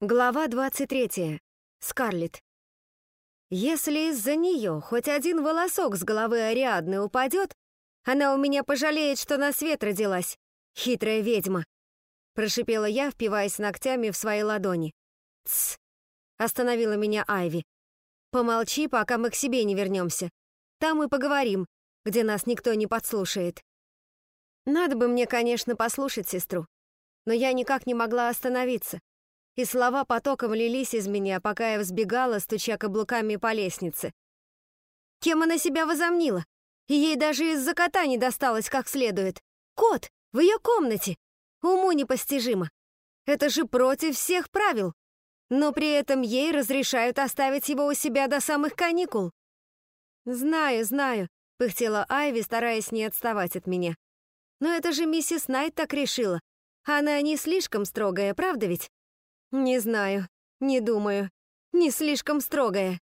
Глава 23. Скарлетт. Если из-за нее хоть один волосок с головы Ариадны упадет, она у меня пожалеет, что на свет родилась. Хитрая ведьма. Прошипела я, впиваясь ногтями в свои ладони. Тсс. Остановила меня Айви. Помолчи, пока мы к себе не вернемся. Там мы поговорим, где нас никто не подслушает. Надо бы мне, конечно, послушать сестру, но я никак не могла остановиться и слова потоком лились из меня, пока я взбегала, стуча каблуками по лестнице. Кем она себя возомнила? И ей даже из-за кота не досталось как следует. Кот! В ее комнате! Уму непостижимо. Это же против всех правил. Но при этом ей разрешают оставить его у себя до самых каникул. «Знаю, знаю», — пыхтела Айви, стараясь не отставать от меня. «Но это же миссис Найт так решила. Она не слишком строгая, правда ведь?» Не знаю, не думаю, не слишком строгая.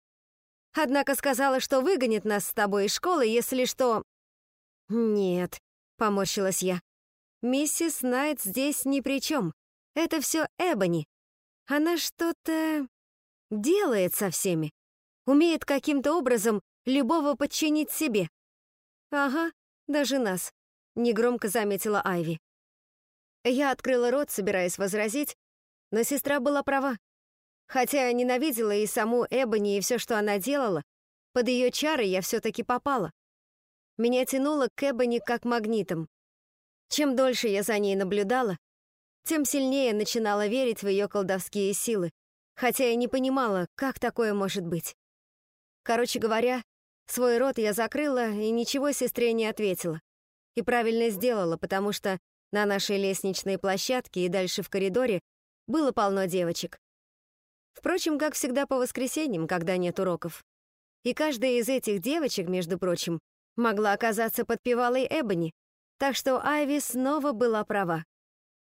Однако сказала, что выгонит нас с тобой из школы, если что... Нет, поморщилась я. Миссис Найт здесь ни при чем. Это все Эбони. Она что-то делает со всеми. Умеет каким-то образом любого подчинить себе. Ага, даже нас, негромко заметила Айви. Я открыла рот, собираясь возразить, но сестра была права. Хотя я ненавидела и саму Эбони, и все, что она делала, под ее чары я все-таки попала. Меня тянуло к Эбони как магнитом. Чем дольше я за ней наблюдала, тем сильнее начинала верить в ее колдовские силы, хотя я не понимала, как такое может быть. Короче говоря, свой рот я закрыла и ничего сестре не ответила. И правильно сделала, потому что на нашей лестничной площадке и дальше в коридоре было полно девочек. Впрочем, как всегда по воскресеньям, когда нет уроков. И каждая из этих девочек, между прочим, могла оказаться подпевалой Эбони, так что Айви снова была права.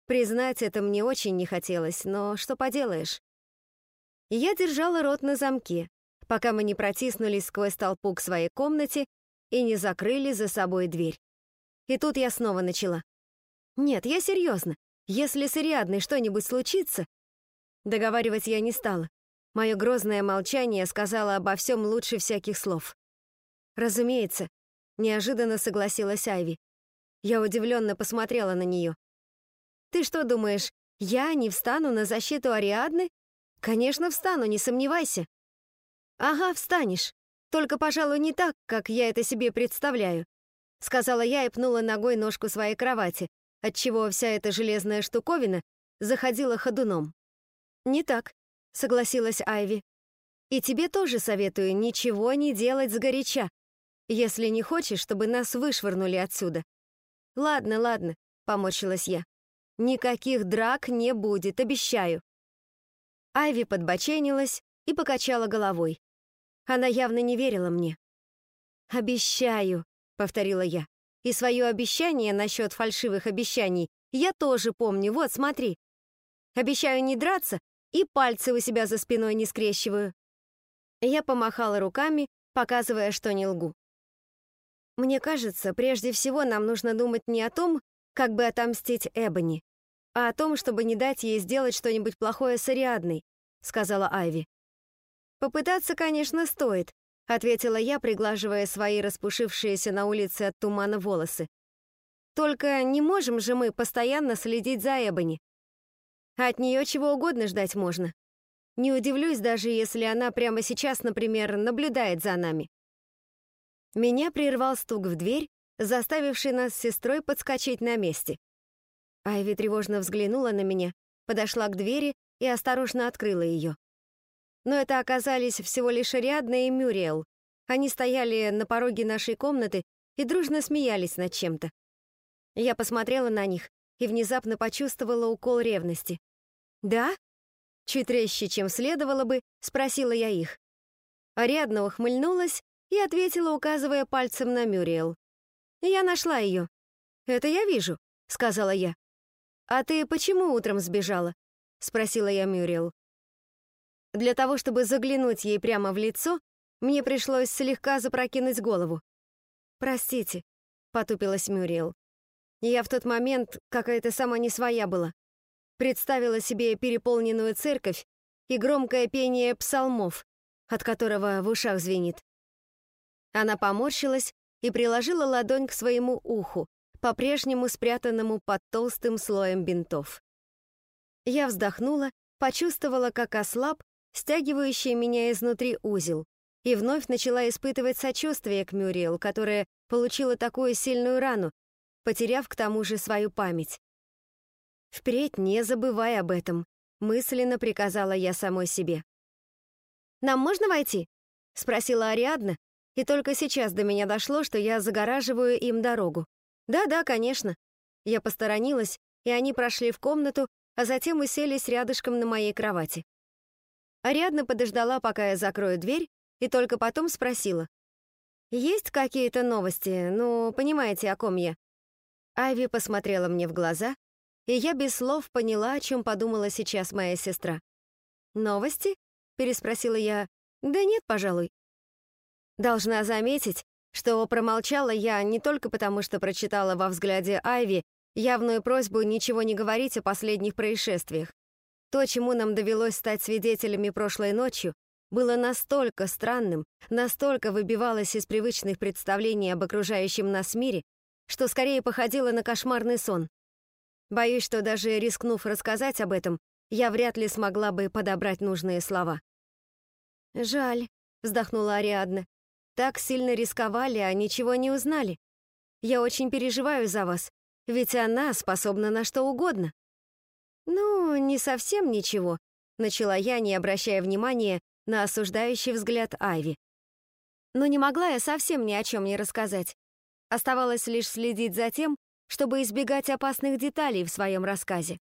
Признать это мне очень не хотелось, но что поделаешь. Я держала рот на замке, пока мы не протиснулись сквозь толпу к своей комнате и не закрыли за собой дверь. И тут я снова начала. Нет, я серьезно. Если с Ариадной что-нибудь случится... Договаривать я не стала. Мое грозное молчание сказала обо всем лучше всяких слов. Разумеется, неожиданно согласилась Айви. Я удивленно посмотрела на нее. Ты что думаешь, я не встану на защиту Ариадны? Конечно, встану, не сомневайся. Ага, встанешь. Только, пожалуй, не так, как я это себе представляю, сказала я и пнула ногой ножку своей кровати, отчего вся эта железная штуковина заходила ходуном. «Не так», — согласилась Айви. «И тебе тоже советую ничего не делать сгоряча, если не хочешь, чтобы нас вышвырнули отсюда». «Ладно, ладно», — поморщилась я. «Никаких драк не будет, обещаю». Айви подбоченилась и покачала головой. Она явно не верила мне. «Обещаю», — повторила я. И свое обещание насчет фальшивых обещаний я тоже помню, вот смотри. Обещаю не драться и пальцы у себя за спиной не скрещиваю. Я помахала руками, показывая, что не лгу. Мне кажется, прежде всего нам нужно думать не о том, как бы отомстить Эбони, а о том, чтобы не дать ей сделать что-нибудь плохое с Ариадной, сказала Айви. Попытаться, конечно, стоит, ответила я, приглаживая свои распушившиеся на улице от тумана волосы. Только не можем же мы постоянно следить за Эбони. От нее чего угодно ждать можно. Не удивлюсь даже, если она прямо сейчас, например, наблюдает за нами. Меня прервал стук в дверь, заставивший нас с сестрой подскочить на месте. Айви тревожно взглянула на меня, подошла к двери и осторожно открыла ее. Но это оказались всего лишь Ариадна и Мюриэл. Они стояли на пороге нашей комнаты и дружно смеялись над чем-то. Я посмотрела на них и внезапно почувствовала укол ревности. «Да?» Чуть резче, чем следовало бы, спросила я их. Ариадна ухмыльнулась и ответила, указывая пальцем на Мюриэл. «Я нашла ее». «Это я вижу», — сказала я. «А ты почему утром сбежала?» — спросила я Мюриэл. Для того, чтобы заглянуть ей прямо в лицо, мне пришлось слегка запрокинуть голову. «Простите», — потупилась Мюриэл. «Я в тот момент какая-то сама не своя была. представила себе переполненную церковь и громкое пение псалмов, от которого в ушах звенит. Она поморщилась и приложила ладонь к своему уху, по-прежнему спрятанному под толстым слоем бинтов. Я вздохнула, почувствовала, как ослаб, стягивающий меня изнутри узел, и вновь начала испытывать сочувствие к Мюриел, которая получила такую сильную рану, потеряв к тому же свою память. «Впредь не забывай об этом», — мысленно приказала я самой себе. «Нам можно войти?» — спросила Ариадна, и только сейчас до меня дошло, что я загораживаю им дорогу. «Да-да, конечно». Я посторонилась, и они прошли в комнату, а затем уселись рядышком на моей кровати. Ариадна подождала, пока я закрою дверь, и только потом спросила. «Есть какие-то новости? Ну, понимаете, о ком я?» Айви посмотрела мне в глаза, и я без слов поняла, о чем подумала сейчас моя сестра. «Новости?» — переспросила я. «Да нет, пожалуй». Должна заметить, что промолчала я не только потому, что прочитала во взгляде Айви явную просьбу ничего не говорить о последних происшествиях. То, чему нам довелось стать свидетелями прошлой ночью, было настолько странным, настолько выбивалось из привычных представлений об окружающем нас мире, что скорее походило на кошмарный сон. Боюсь, что даже рискнув рассказать об этом, я вряд ли смогла бы подобрать нужные слова. «Жаль», — вздохнула Ариадна. «Так сильно рисковали, а ничего не узнали. Я очень переживаю за вас, ведь она способна на что угодно». «Ну, не совсем ничего», — начала я, не обращая внимания на осуждающий взгляд Айви. Но не могла я совсем ни о чем не рассказать. Оставалось лишь следить за тем, чтобы избегать опасных деталей в своем рассказе.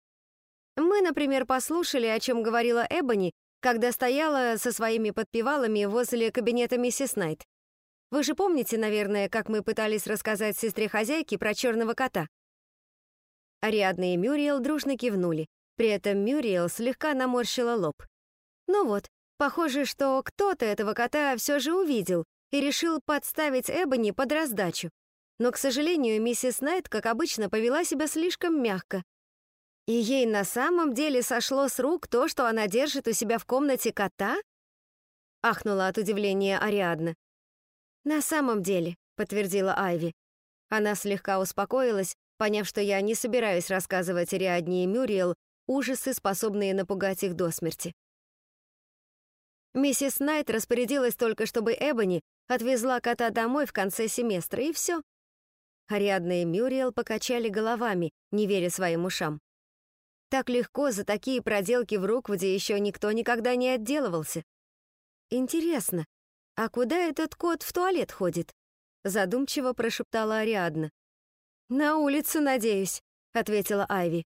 Мы, например, послушали, о чем говорила Эбони, когда стояла со своими подпевалами возле кабинета миссис Найт. Вы же помните, наверное, как мы пытались рассказать сестре хозяйки про черного кота? Ариадна и Мюриел дружно кивнули. При этом Мюриел слегка наморщила лоб. Ну вот, похоже, что кто-то этого кота все же увидел и решил подставить Эбони под раздачу. Но, к сожалению, миссис Найт, как обычно, повела себя слишком мягко. И ей на самом деле сошло с рук то, что она держит у себя в комнате кота? Ахнула от удивления Ариадна. «На самом деле», — подтвердила Айви. Она слегка успокоилась, поняв, что я не собираюсь рассказывать Ариадне и Мюриел ужасы, способные напугать их до смерти. Миссис Найт распорядилась только, чтобы Эбони отвезла кота домой в конце семестра, и все. Ариадна и Мюриел покачали головами, не веря своим ушам. Так легко за такие проделки в Руквуде еще никто никогда не отделывался. Интересно, а куда этот кот в туалет ходит? Задумчиво прошептала Ариадна. На улицу, надеюсь, ответила Айви.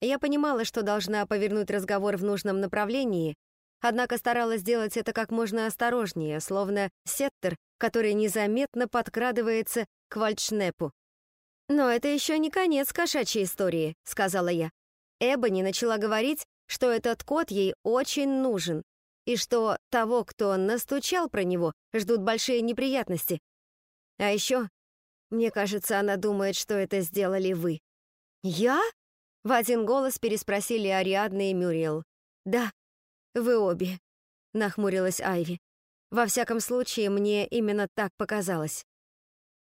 Я понимала, что должна повернуть разговор в нужном направлении, однако старалась сделать это как можно осторожнее, словно сеттер, который незаметно подкрадывается к Вальдшнепу. «Но это еще не конец кошачьей истории», — сказала я. Эбони начала говорить, что этот кот ей очень нужен, и что того, кто настучал про него, ждут большие неприятности. А еще, мне кажется, она думает, что это сделали вы. «Я?» — в один голос переспросили Ариадна и Мюриел. «Да, вы обе», — нахмурилась Айви. «Во всяком случае, мне именно так показалось».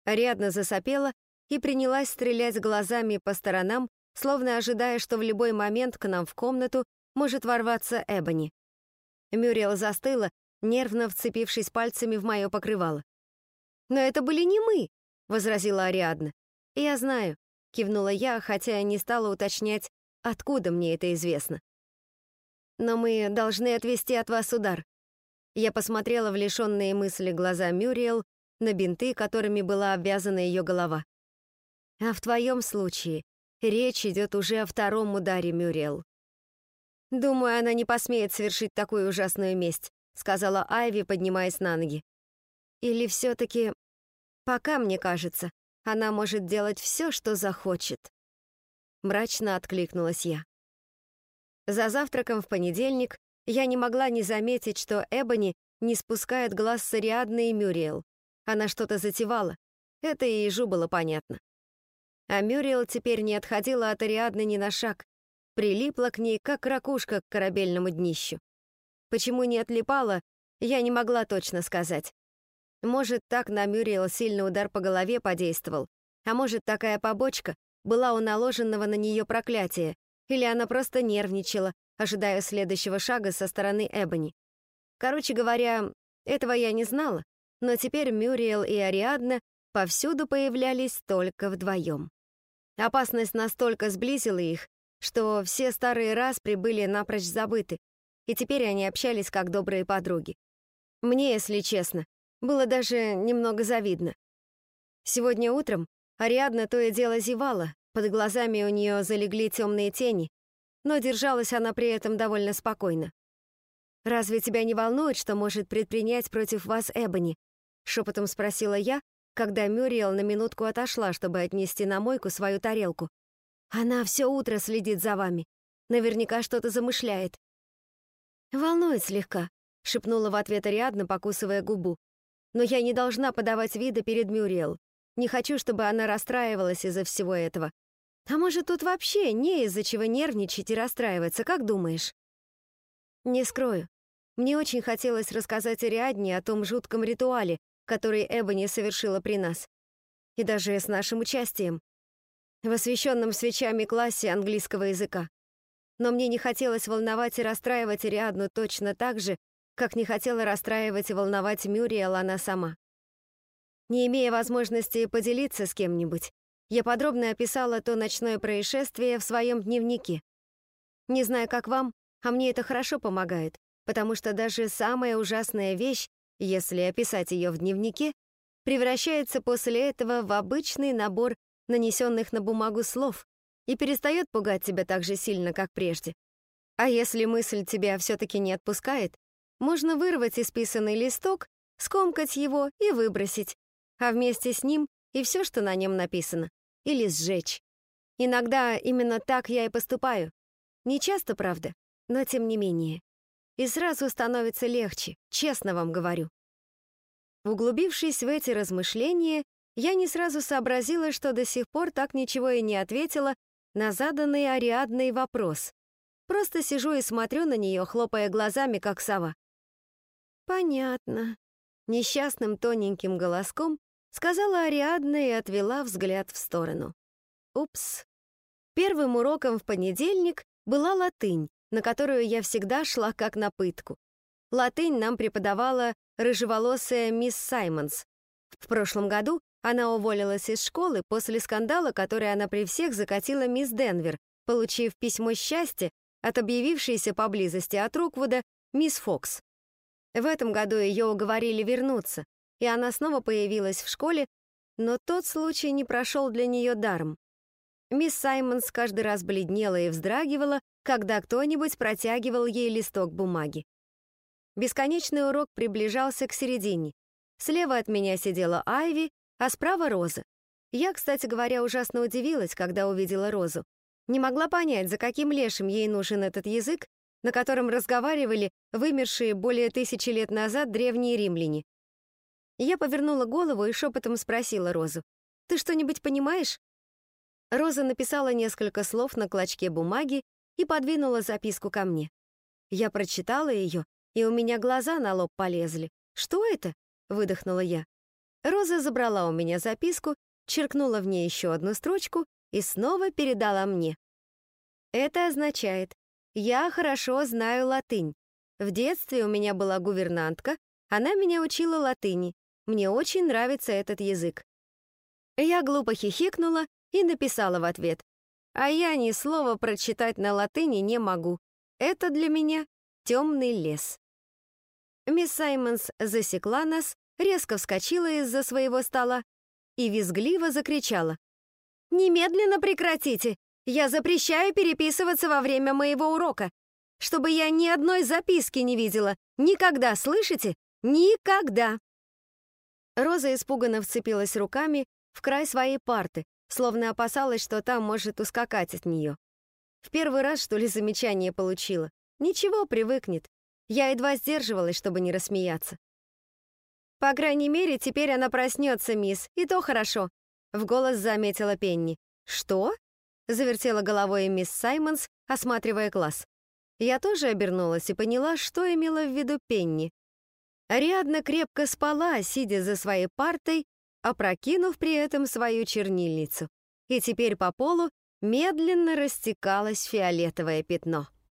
Ариадна засопела и принялась стрелять глазами по сторонам, словно ожидая, что в любой момент к нам в комнату может ворваться Эбони. Мюрриел застыла, нервно вцепившись пальцами в мое покрывало. «Но это были не мы», — возразила Ариадна. «Я знаю», — кивнула я, хотя не стала уточнять, откуда мне это известно. «Но мы должны отвести от вас удар». Я посмотрела в лишенные мысли глаза Мюрриел на бинты, которыми была обвязана ее голова. А в твоем случае речь идет уже о втором ударе Мюрел. «Думаю, она не посмеет совершить такую ужасную месть», сказала Айви, поднимаясь на ноги. «Или все-таки, пока мне кажется, она может делать все, что захочет». Мрачно откликнулась я. За завтраком в понедельник я не могла не заметить, что Эбони не спускает глаз с Ариадны и Мюриел. Она что-то затевала. Это и ежу было понятно. А Мюриел теперь не отходила от Ариадны ни на шаг. прилипла к ней, как ракушка к корабельному днищу. Почему не отлипала, я не могла точно сказать. Может, так на Мюриэл сильный удар по голове подействовал, а может, такая побочка была у наложенного на нее проклятия, или она просто нервничала, ожидая следующего шага со стороны Эбони. Короче говоря, этого я не знала, но теперь Мюриэл и Ариадна повсюду появлялись только вдвоем. Опасность настолько сблизила их, что все старые распри были напрочь забыты, и теперь они общались как добрые подруги. Мне, если честно, было даже немного завидно. Сегодня утром Ариадна то и дело зевала, под глазами у нее залегли темные тени, но держалась она при этом довольно спокойно. «Разве тебя не волнует, что может предпринять против вас Эбони?» — шепотом спросила я, когда Мюриел на минутку отошла, чтобы отнести на мойку свою тарелку. «Она все утро следит за вами. Наверняка что-то замышляет». «Волнует слегка», — шепнула в ответ Ариадна, покусывая губу. «Но я не должна подавать вида перед Мюриел. Не хочу, чтобы она расстраивалась из-за всего этого. А может, тут вообще не из-за чего нервничать и расстраиваться, как думаешь?» «Не скрою. Мне очень хотелось рассказать Ариадне о том жутком ритуале, который Эбони совершила при нас. И даже с нашим участием. В освещенном свечами классе английского языка. Но мне не хотелось волновать и расстраивать Ариадну точно так же, как не хотела расстраивать и волновать Мюриэл она сама. Не имея возможности поделиться с кем-нибудь, я подробно описала то ночное происшествие в своем дневнике. Не знаю, как вам, а мне это хорошо помогает, потому что даже самая ужасная вещь, если описать ее в дневнике, превращается после этого в обычный набор нанесенных на бумагу слов и перестает пугать тебя так же сильно, как прежде. А если мысль тебя все-таки не отпускает, можно вырвать исписанный листок, скомкать его и выбросить, а вместе с ним и все, что на нем написано, или сжечь. Иногда именно так я и поступаю. Не часто, правда, но тем не менее. И сразу становится легче, честно вам говорю. Углубившись в эти размышления, я не сразу сообразила, что до сих пор так ничего и не ответила на заданный Ариадный вопрос. Просто сижу и смотрю на нее, хлопая глазами, как сова. «Понятно», — несчастным тоненьким голоском сказала Ариадна и отвела взгляд в сторону. Упс. Первым уроком в понедельник была латынь, на которую я всегда шла как на пытку. Латынь нам преподавала рыжеволосая мисс Саймонс. В прошлом году она уволилась из школы после скандала, который она при всех закатила мисс Денвер, получив письмо счастья от объявившейся поблизости от Руквуда мисс Фокс. В этом году ее уговорили вернуться, и она снова появилась в школе, но тот случай не прошел для нее даром. Мисс Саймонс каждый раз бледнела и вздрагивала, когда кто-нибудь протягивал ей листок бумаги. Бесконечный урок приближался к середине. Слева от меня сидела Айви, а справа Роза. Я, кстати говоря, ужасно удивилась, когда увидела Розу. Не могла понять, за каким лешим ей нужен этот язык, на котором разговаривали вымершие более тысячи лет назад древние римляне. Я повернула голову и шепотом спросила Розу, «Ты что-нибудь понимаешь?» Роза написала несколько слов на клочке бумаги и подвинула записку ко мне. Я прочитала ее, и у меня глаза на лоб полезли. «Что это?» — выдохнула я. Роза забрала у меня записку, черкнула в ней еще одну строчку и снова передала мне. Это означает «Я хорошо знаю латынь. В детстве у меня была гувернантка, она меня учила латыни. Мне очень нравится этот язык». Я глупо хихикнула и написала в ответ а я ни слова прочитать на латыни не могу. Это для меня темный лес. Мисс Саймонс засекла нас, резко вскочила из-за своего стола и визгливо закричала. «Немедленно прекратите! Я запрещаю переписываться во время моего урока, чтобы я ни одной записки не видела. Никогда, слышите? Никогда!» Роза испуганно вцепилась руками в край своей парты, словно опасалась, что там может ускакать от нее. В первый раз, что ли, замечание получила. Ничего, привыкнет. Я едва сдерживалась, чтобы не рассмеяться. «По крайней мере, теперь она проснется, мисс, и то хорошо», — в голос заметила Пенни. «Что?» — завертела головой мисс Саймонс, осматривая класс. Я тоже обернулась и поняла, что имела в виду Пенни. Ариадна крепко спала, сидя за своей партой, опрокинув при этом свою чернильницу. И теперь по полу медленно растекалось фиолетовое пятно.